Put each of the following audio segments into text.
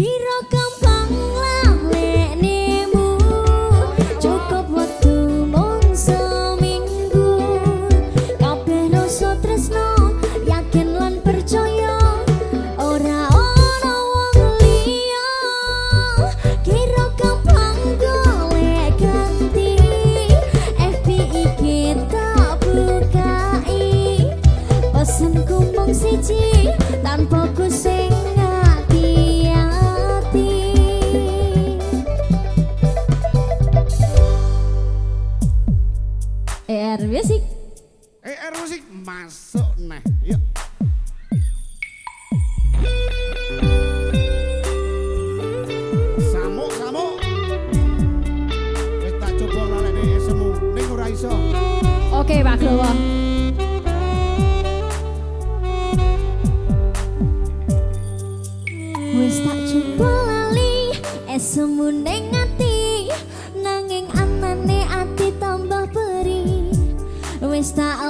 Kira kamu Musik masuk nah. Yuk. Samuk, samuk. Wis tak coba lalekne semu ning ora iso. Oke Pak Glowo. Wis tak coba lali esemu ning ati nanging anane ati tambah perih Wis tak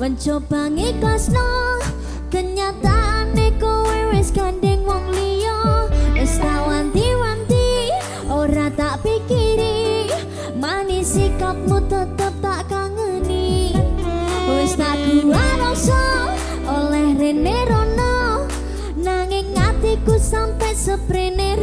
mencoba ngikasno kenyataane kowe wis gandeng wong liya. Wis tak wanti-wanti ora tak pikiri manis sikapmu tetep tak kangeni. Wis tak oleh rene rono nanging atiku sampai seprene